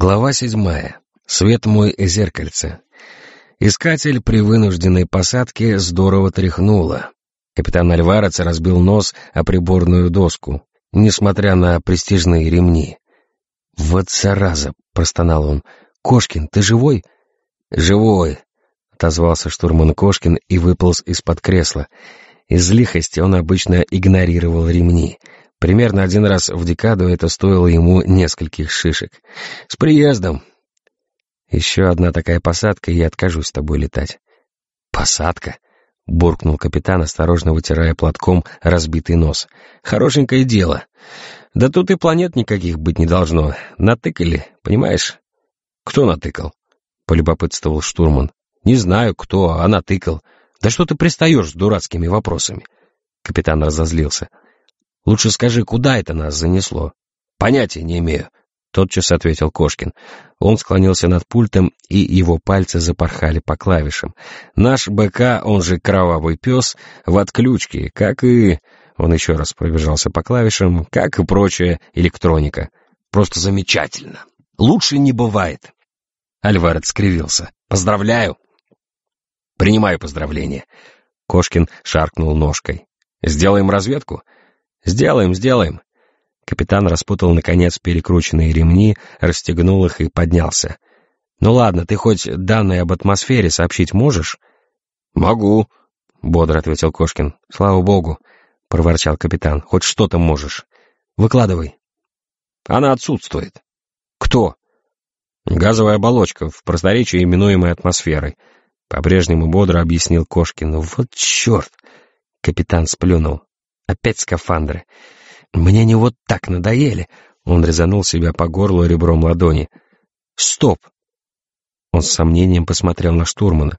Глава седьмая. Свет мой зеркальце. Искатель при вынужденной посадке здорово тряхнуло. Капитан Альварец разбил нос о приборную доску, несмотря на престижные ремни. «Вот зараза!» — простонал он. «Кошкин, ты живой?» «Живой!» — отозвался штурман Кошкин и выполз из-под кресла. Из лихости он обычно игнорировал ремни — Примерно один раз в декаду это стоило ему нескольких шишек. «С приездом!» «Еще одна такая посадка, и я откажусь с тобой летать». «Посадка?» — буркнул капитан, осторожно вытирая платком разбитый нос. «Хорошенькое дело. Да тут и планет никаких быть не должно. Натыкали, понимаешь?» «Кто натыкал?» — полюбопытствовал штурман. «Не знаю, кто, а натыкал. Да что ты пристаешь с дурацкими вопросами?» Капитан разозлился. Лучше скажи, куда это нас занесло?» «Понятия не имею», — тотчас ответил Кошкин. Он склонился над пультом, и его пальцы запорхали по клавишам. «Наш БК, он же кровавый пес, в отключке, как и...» Он еще раз пробежался по клавишам, как и прочая электроника. «Просто замечательно. Лучше не бывает». Альваред скривился. «Поздравляю!» «Принимаю поздравления». Кошкин шаркнул ножкой. «Сделаем разведку?» «Сделаем, сделаем!» Капитан распутал, наконец, перекрученные ремни, расстегнул их и поднялся. «Ну ладно, ты хоть данные об атмосфере сообщить можешь?» «Могу», — бодро ответил Кошкин. «Слава богу», — проворчал капитан. «Хоть что-то можешь. Выкладывай». «Она отсутствует». «Кто?» «Газовая оболочка, в просторечии именуемой атмосферой», — по-прежнему бодро объяснил Кошкин. «Вот черт!» — капитан сплюнул. Опять скафандры. Мне не вот так надоели. Он резанул себя по горлу ребром ладони. Стоп! Он с сомнением посмотрел на штурмана.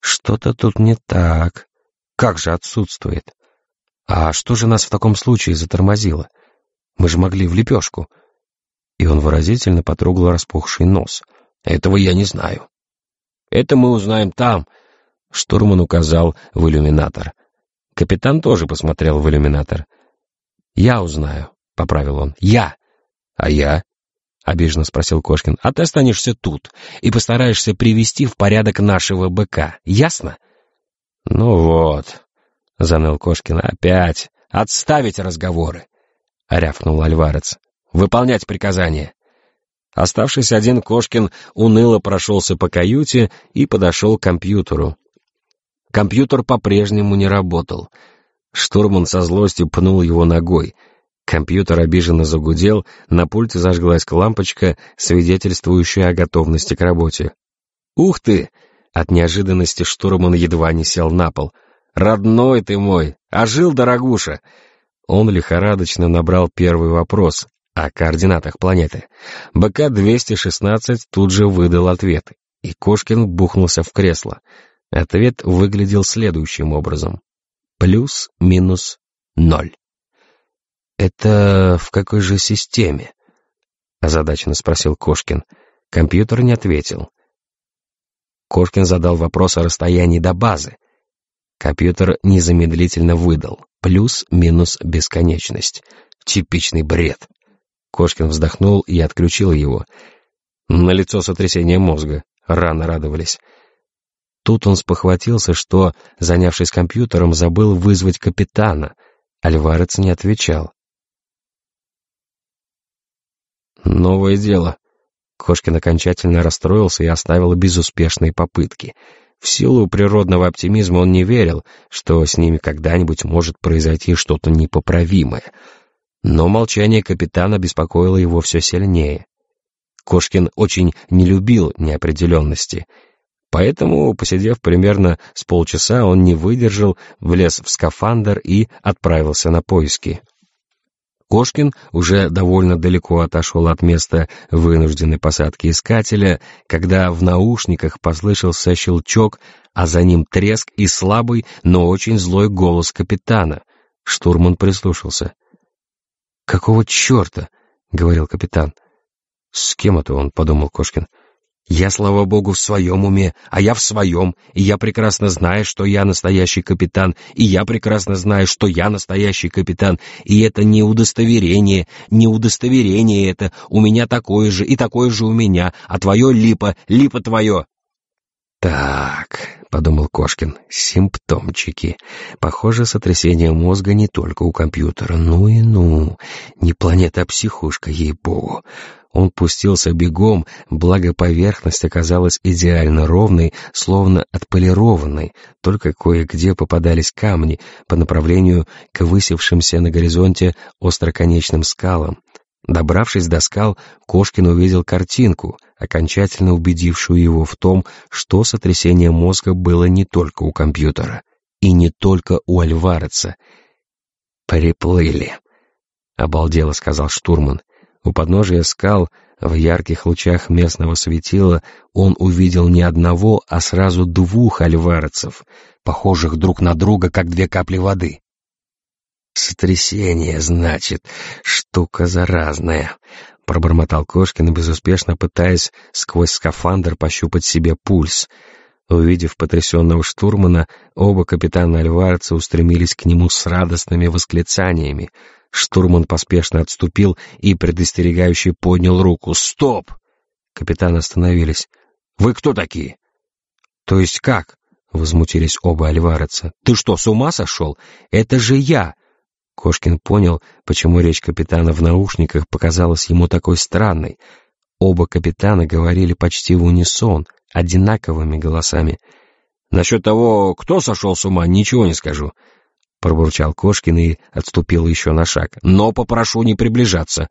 Что-то тут не так. Как же отсутствует? А что же нас в таком случае затормозило? Мы же могли в лепешку. И он выразительно потрогал распухший нос. Этого я не знаю. Это мы узнаем там. Штурман указал в иллюминатор. Капитан тоже посмотрел в иллюминатор. «Я узнаю», — поправил он. «Я!» «А я?» — обиженно спросил Кошкин. «А ты останешься тут и постараешься привести в порядок нашего быка. Ясно?» «Ну вот», — заныл Кошкин. «Опять! Отставить разговоры!» — рявкнул Альварец. «Выполнять приказания!» Оставшись один, Кошкин уныло прошелся по каюте и подошел к компьютеру. Компьютер по-прежнему не работал. Штурман со злостью пнул его ногой. Компьютер обиженно загудел, на пульте зажглась лампочка, свидетельствующая о готовности к работе. «Ух ты!» От неожиданности штурман едва не сел на пол. «Родной ты мой! Ожил, дорогуша!» Он лихорадочно набрал первый вопрос о координатах планеты. БК-216 тут же выдал ответ, и Кошкин бухнулся в кресло — Ответ выглядел следующим образом. Плюс-минус ноль. «Это в какой же системе?» — озадаченно спросил Кошкин. Компьютер не ответил. Кошкин задал вопрос о расстоянии до базы. Компьютер незамедлительно выдал. Плюс-минус бесконечность. Типичный бред. Кошкин вздохнул и отключил его. На лицо сотрясение мозга. Рано радовались. Тут он спохватился, что, занявшись компьютером, забыл вызвать капитана. Альварец не отвечал. «Новое дело». Кошкин окончательно расстроился и оставил безуспешные попытки. В силу природного оптимизма он не верил, что с ними когда-нибудь может произойти что-то непоправимое. Но молчание капитана беспокоило его все сильнее. Кошкин очень не любил неопределенности — Поэтому, посидев примерно с полчаса, он не выдержал, влез в скафандр и отправился на поиски. Кошкин уже довольно далеко отошел от места вынужденной посадки искателя, когда в наушниках послышался щелчок, а за ним треск и слабый, но очень злой голос капитана. Штурман прислушался. «Какого черта?» — говорил капитан. «С кем это он?» — подумал Кошкин. Я, слава богу, в своем уме, а я в своем, и я прекрасно знаю, что я настоящий капитан, и я прекрасно знаю, что я настоящий капитан, и это не удостоверение, не удостоверение это, у меня такое же, и такое же у меня, а твое липа, липа твое. Так, подумал Кошкин, симптомчики. Похоже, сотрясение мозга не только у компьютера. Ну и ну, не планета, а психушка, ей-богу. Он пустился бегом, благо поверхность оказалась идеально ровной, словно отполированной, только кое-где попадались камни по направлению к высевшимся на горизонте остроконечным скалам. Добравшись до скал, Кошкин увидел картинку, окончательно убедившую его в том, что сотрясение мозга было не только у компьютера и не только у Альвареца. «Приплыли», — обалдело сказал штурман. У подножия скал, в ярких лучах местного светила, он увидел не одного, а сразу двух альварцев, похожих друг на друга, как две капли воды. «Сотрясение, значит, штука заразная», — пробормотал Кошкин, безуспешно пытаясь сквозь скафандр пощупать себе пульс. Увидев потрясенного штурмана, оба капитана Альварца устремились к нему с радостными восклицаниями — Штурман поспешно отступил и предостерегающе поднял руку. «Стоп!» Капитаны остановились. «Вы кто такие?» «То есть как?» — возмутились оба альвареца. «Ты что, с ума сошел? Это же я!» Кошкин понял, почему речь капитана в наушниках показалась ему такой странной. Оба капитана говорили почти в унисон, одинаковыми голосами. «Насчет того, кто сошел с ума, ничего не скажу пробурчал Кошкин и отступил еще на шаг. «Но попрошу не приближаться.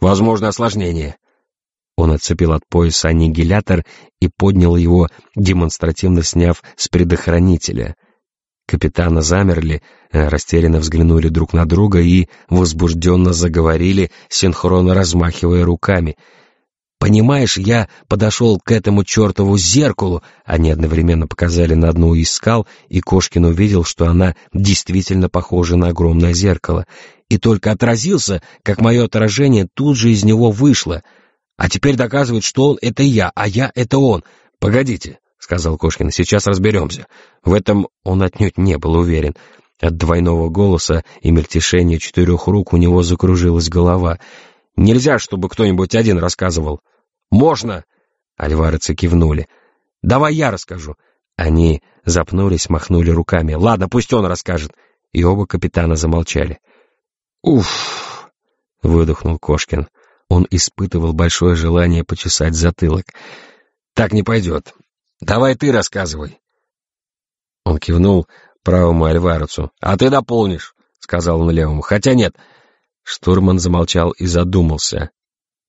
Возможно осложнение». Он отцепил от пояса аннигилятор и поднял его, демонстративно сняв с предохранителя. Капитана замерли, э, растерянно взглянули друг на друга и возбужденно заговорили, синхронно размахивая руками — Понимаешь, я подошел к этому чертову зеркалу, они одновременно показали на одну из скал, и Кошкин увидел, что она действительно похожа на огромное зеркало, и только отразился, как мое отражение тут же из него вышло. А теперь доказывает, что он — это я, а я — это он. Погодите, — сказал Кошкин, — сейчас разберемся. В этом он отнюдь не был уверен. От двойного голоса и мельтешения четырех рук у него закружилась голова — Нельзя, чтобы кто-нибудь один рассказывал. Можно!» Альварцы кивнули. «Давай я расскажу». Они запнулись, махнули руками. «Ладно, пусть он расскажет». И оба капитана замолчали. «Уф!» — выдохнул Кошкин. Он испытывал большое желание почесать затылок. «Так не пойдет. Давай ты рассказывай». Он кивнул правому Альварцу. «А ты дополнишь», — сказал он левому. «Хотя нет, Штурман замолчал и задумался.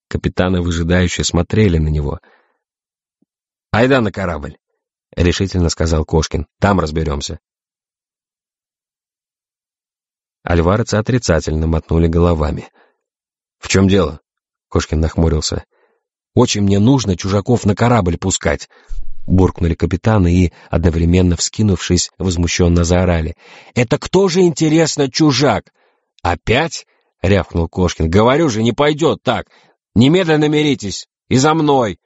Капитаны выжидающе смотрели на него. «Айда на корабль!» — решительно сказал Кошкин. «Там разберемся». Альварцы отрицательно мотнули головами. «В чем дело?» — Кошкин нахмурился. «Очень мне нужно чужаков на корабль пускать!» Буркнули капитаны и, одновременно вскинувшись, возмущенно заорали. «Это кто же, интересно, чужак? Опять?» — рявкнул Кошкин. «Говорю же, не пойдет так! Немедленно миритесь! И за мной!»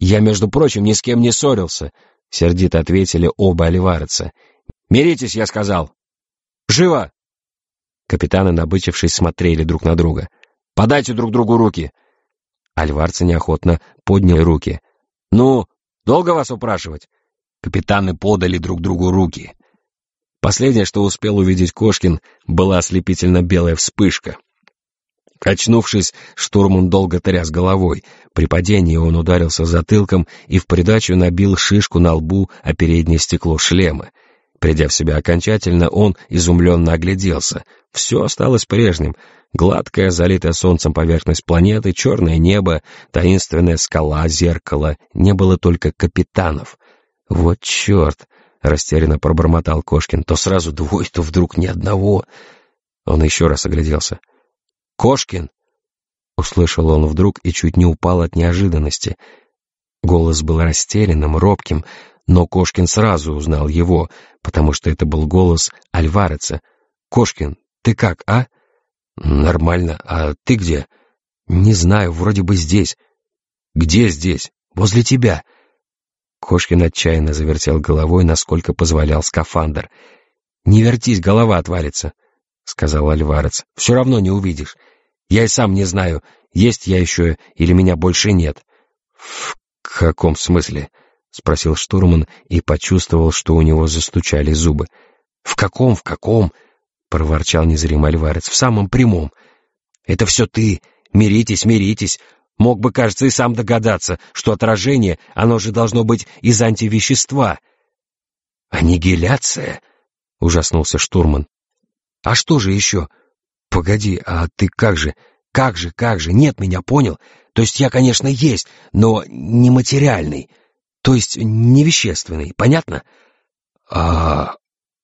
«Я, между прочим, ни с кем не ссорился», — сердито ответили оба оливарца. «Миритесь, я сказал!» «Живо!» Капитаны, набычившись, смотрели друг на друга. «Подайте друг другу руки!» Альварцы неохотно подняли руки. «Ну, долго вас упрашивать?» Капитаны подали друг другу руки. Последнее, что успел увидеть Кошкин, была ослепительно белая вспышка. Очнувшись, штурман долго тряс головой. При падении он ударился затылком и в придачу набил шишку на лбу о переднее стекло шлема. Придя в себя окончательно, он изумленно огляделся. Все осталось прежним. Гладкая, залитая солнцем поверхность планеты, черное небо, таинственная скала, зеркало. Не было только капитанов. Вот черт! Растерянно пробормотал Кошкин. То сразу двое, то вдруг ни одного. Он еще раз огляделся. «Кошкин!» Услышал он вдруг и чуть не упал от неожиданности. Голос был растерянным, робким, но Кошкин сразу узнал его, потому что это был голос Альвареца. «Кошкин, ты как, а?» «Нормально. А ты где?» «Не знаю, вроде бы здесь». «Где здесь?» возле тебя!» Кошкин отчаянно завертел головой, насколько позволял скафандр. «Не вертись, голова отвалится», — сказал Альварец. «Все равно не увидишь. Я и сам не знаю, есть я еще или меня больше нет». «В каком смысле?» — спросил штурман и почувствовал, что у него застучали зубы. «В каком, в каком?» — проворчал незримый Альварец. «В самом прямом. Это все ты. Миритесь, миритесь. Мог бы, кажется, и сам догадаться, что отражение, оно же должно быть из антивещества. «Аннигиляция?» — ужаснулся штурман. «А что же еще? Погоди, а ты как же? Как же, как же? Нет меня, понял? То есть я, конечно, есть, но не материальный, то есть не вещественный, понятно?» «А...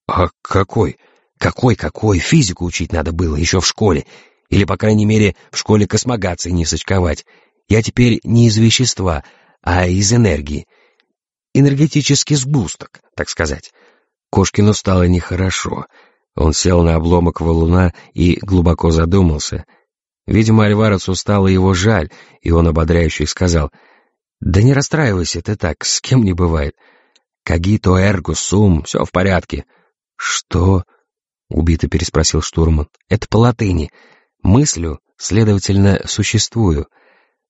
а какой? Какой-какой? Физику учить надо было еще в школе, или, по крайней мере, в школе космогации не сочковать. Я теперь не из вещества, а из энергии. Энергетический сгусток, так сказать. Кошкину стало нехорошо. Он сел на обломок валуна и глубоко задумался. Видимо, Альваресу стало его жаль, и он ободряюще сказал, «Да не расстраивайся ты так, с кем не бывает. Кагито эрго сум, все в порядке». «Что?» — убито переспросил штурман. «Это по латыни. Мыслю, следовательно, существую.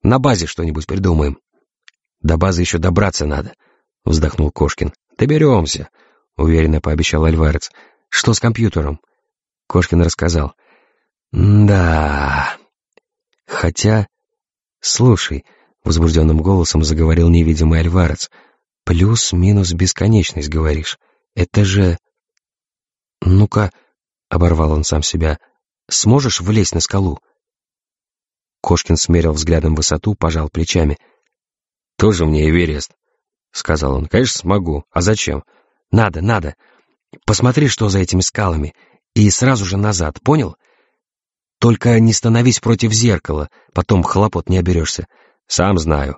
На базе что-нибудь придумаем. До базы еще добраться надо, вздохнул Кошкин. Доберемся, уверенно пообещал Альварец. Что с компьютером? Кошкин рассказал. Да. Хотя... Слушай, возбужденным голосом заговорил невидимый Альварец. Плюс-минус бесконечность, говоришь. Это же... Ну-ка, оборвал он сам себя, Сможешь влезть на скалу?» Кошкин смерил взглядом высоту, пожал плечами. «Тоже мне Эверест», — сказал он. «Конечно, смогу. А зачем?» «Надо, надо. Посмотри, что за этими скалами, и сразу же назад, понял? Только не становись против зеркала, потом хлопот не оберешься. Сам знаю».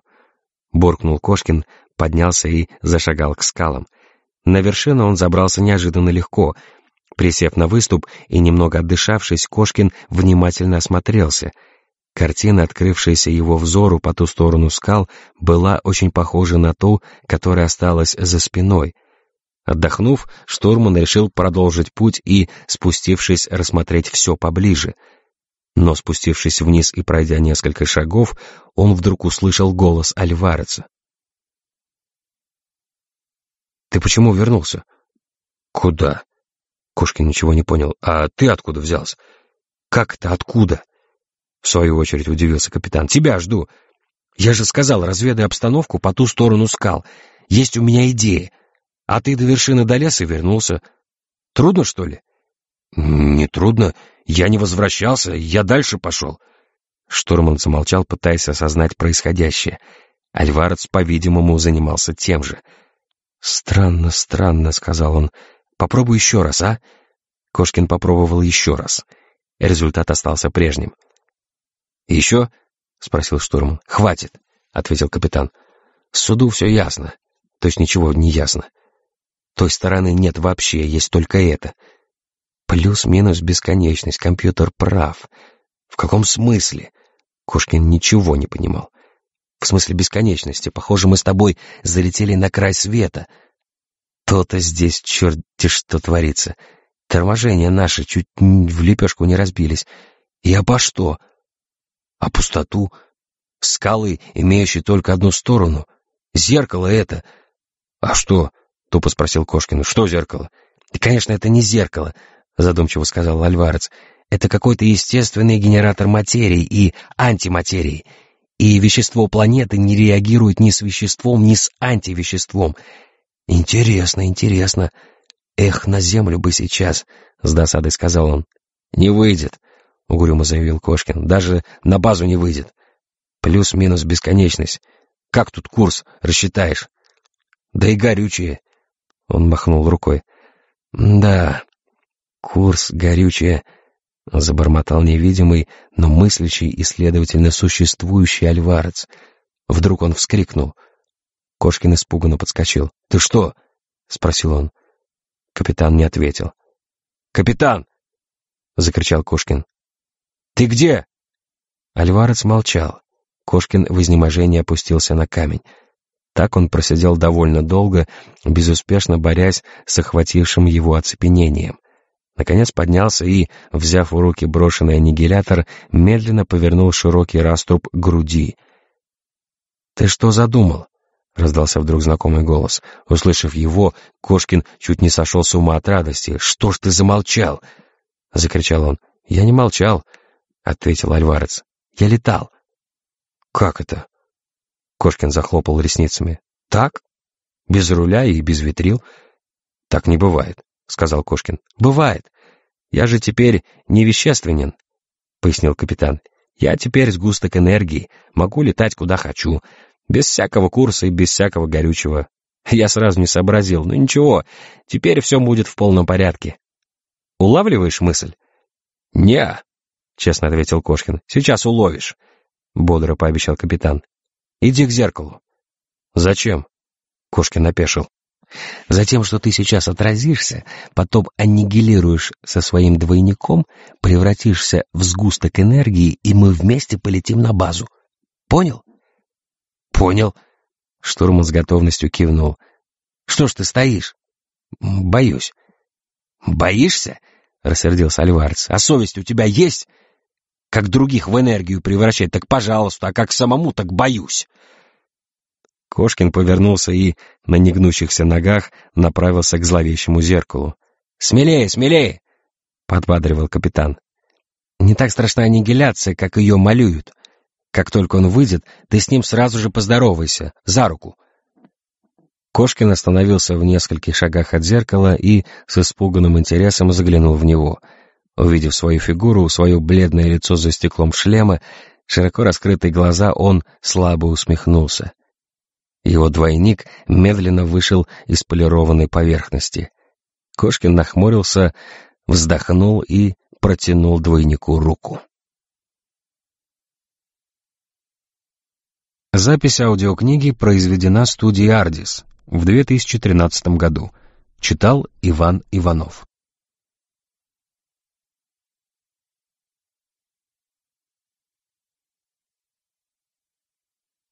Буркнул Кошкин, поднялся и зашагал к скалам. На вершину он забрался неожиданно легко — Присев на выступ и немного отдышавшись, Кошкин внимательно осмотрелся. Картина, открывшаяся его взору по ту сторону скал, была очень похожа на ту, которая осталась за спиной. Отдохнув, штурман решил продолжить путь и, спустившись, рассмотреть все поближе. Но спустившись вниз и пройдя несколько шагов, он вдруг услышал голос Альвареца. «Ты почему вернулся?» «Куда?» Кошкин ничего не понял. «А ты откуда взялся?» «Как это откуда?» В свою очередь удивился капитан. «Тебя жду. Я же сказал, разведай обстановку по ту сторону скал. Есть у меня идея. А ты до вершины долез и вернулся. Трудно, что ли?» «Не трудно. Я не возвращался, я дальше пошел». Штурман замолчал, пытаясь осознать происходящее. Альварец, по-видимому, занимался тем же. «Странно, странно», — сказал он. Попробуй еще раз, а?» Кошкин попробовал еще раз. Результат остался прежним. «Еще?» — спросил штурман. «Хватит», — ответил капитан. «Суду все ясно. То есть ничего не ясно. Той стороны нет вообще, есть только это. Плюс-минус бесконечность, компьютер прав. В каком смысле?» Кошкин ничего не понимал. «В смысле бесконечности. Похоже, мы с тобой залетели на край света. То-то здесь черти что творится. Торможения наши чуть в лепешку не разбились. И обо что? А пустоту? Скалы, имеющие только одну сторону. Зеркало это. А что? Тупо спросил Кошкин. Что зеркало? И, конечно, это не зеркало, задумчиво сказал Альварец. Это какой-то естественный генератор материи и антиматерии. И вещество планеты не реагирует ни с веществом, ни с антивеществом. «Интересно, интересно. Эх, на землю бы сейчас», — с досадой сказал он. «Не выйдет», — угрюмо заявил Кошкин. «Даже на базу не выйдет. Плюс-минус бесконечность. Как тут курс рассчитаешь?» «Да и горючее», — он махнул рукой. «Да, курс горючее», — забормотал невидимый, но мыслящий и, следовательно, существующий альварец. Вдруг он вскрикнул — Кошкин испуганно подскочил. «Ты что?» — спросил он. Капитан не ответил. «Капитан!» — закричал Кошкин. «Ты где?» Альварец молчал. Кошкин в изнеможении опустился на камень. Так он просидел довольно долго, безуспешно борясь с охватившим его оцепенением. Наконец поднялся и, взяв в руки брошенный аннигилятор, медленно повернул широкий раструб груди. «Ты что задумал?» — раздался вдруг знакомый голос. Услышав его, Кошкин чуть не сошел с ума от радости. «Что ж ты замолчал?» — закричал он. «Я не молчал», — ответил Альварец. «Я летал». «Как это?» Кошкин захлопал ресницами. «Так? Без руля и без ветрил?» «Так не бывает», — сказал Кошкин. «Бывает. Я же теперь не вещественен», — пояснил капитан. «Я теперь сгусток энергии, могу летать куда хочу, без всякого курса и без всякого горючего. Я сразу не сообразил, но ничего, теперь все будет в полном порядке. Улавливаешь мысль?» «Не-а», честно ответил Кошкин. «Сейчас уловишь», — бодро пообещал капитан. «Иди к зеркалу». «Зачем?» — Кошкин опешил. «Затем, что ты сейчас отразишься, потом аннигилируешь со своим двойником, превратишься в сгусток энергии, и мы вместе полетим на базу. Понял?» «Понял», — штурман с готовностью кивнул. «Что ж ты стоишь?» «Боюсь». «Боишься?» — рассердился Альварец. «А совесть у тебя есть? Как других в энергию превращать, так пожалуйста, а как самому, так боюсь». Кошкин повернулся и на негнущихся ногах направился к зловещему зеркалу. «Смелее, смелее!» — подбадривал капитан. «Не так страшна аннигиляция, как ее малюют. Как только он выйдет, ты с ним сразу же поздоровайся, за руку. Кошкин остановился в нескольких шагах от зеркала и с испуганным интересом заглянул в него. Увидев свою фигуру, свое бледное лицо за стеклом шлема, широко раскрытые глаза, он слабо усмехнулся. Его двойник медленно вышел из полированной поверхности. Кошкин нахмурился, вздохнул и протянул двойнику руку. Запись аудиокниги произведена студией «Ардис» в 2013 году. Читал Иван Иванов.